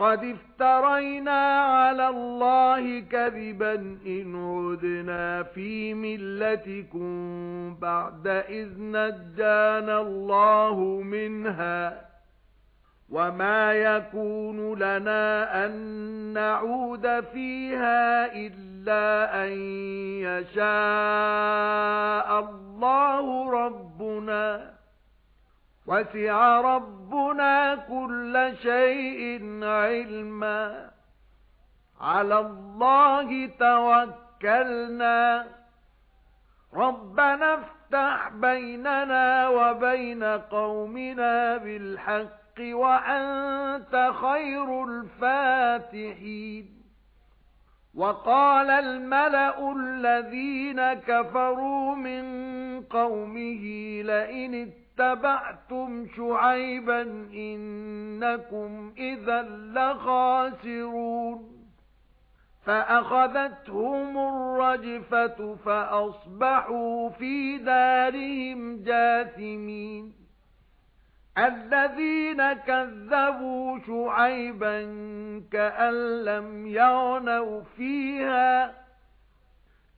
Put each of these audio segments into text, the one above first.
قَدِ افْتَرَيْنَا عَلَى اللَّهِ كَذِبًا إِنْ عُدْنَا فِي مِلَّتِكُمْ بَعْدَ إِذْ نَجَّانَا اللَّهُ مِنْهَا وَمَا يَكُونُ لَنَا أَن نَّعُودَ فِيهَا إِلَّا أَن يَشَاءَ اللَّهُ رَبُّنَا وَسِعَ رَبُّنَا كُلَّ شَيْءٍ عِلْمًا. عَلَى اللَّهِ تَوَكَّلْنَا. رَبَّنَا افتح بَيْنَنَا وَبَيْنَ قَوْمِنَا بِالْحَقِّ وَأَنْتَ خَيْرُ الْفَاتِحِينَ. وَقَالَ الْمَلَأُ الَّذِينَ كَفَرُوا مِنْ قَوْمِهِ لَئِنِ اتَّبَعْتُمْ شُعَيْبًا إِنَّكُمْ إِذًا لَخَاسِرُونَ فَأَخَذَتْهُمُ الرَّجْفَةُ فَأَصْبَحُوا فِي دَارِهِمْ جَاثِمِينَ الَّذِينَ كَذَّبُوا شُعَيْبًا كَأَن لَّمْ يَغْنَوْا فِيهَا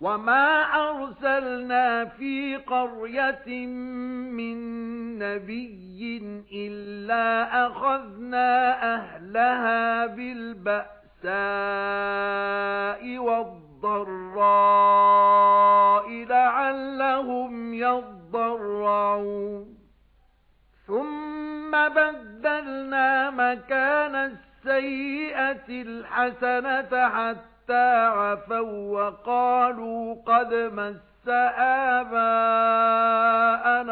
وَمَا أَرْسَلْنَا فِي قَرْيَةٍ مِّن نَّبِيٍّ إِلَّا أَخَذْنَا أَهْلَهَا بِالْبَأْسَاءِ وَالضَّرَّاءِ لَعَلَّهُمْ يَضَّرَّعُونَ ثُمَّ بَدَّلْنَا مَكَانَ السَّيِّئَةِ الْحَسَنَةَ حَتَّى حَتَّى عَفَوْا وَقَالُوا قَدْ مَسَّ آبَاءَنَا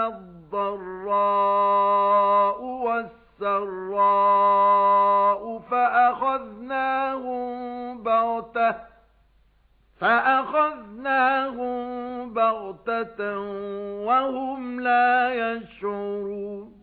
الضَّرَّاءُ وَالسَّرَّاءُ فَأَخَذْنَاهُم بَغْتَةً فَأَخَذْنَاهُم بَغْتَةً وَهُمْ لَا يَشْعُرُونَ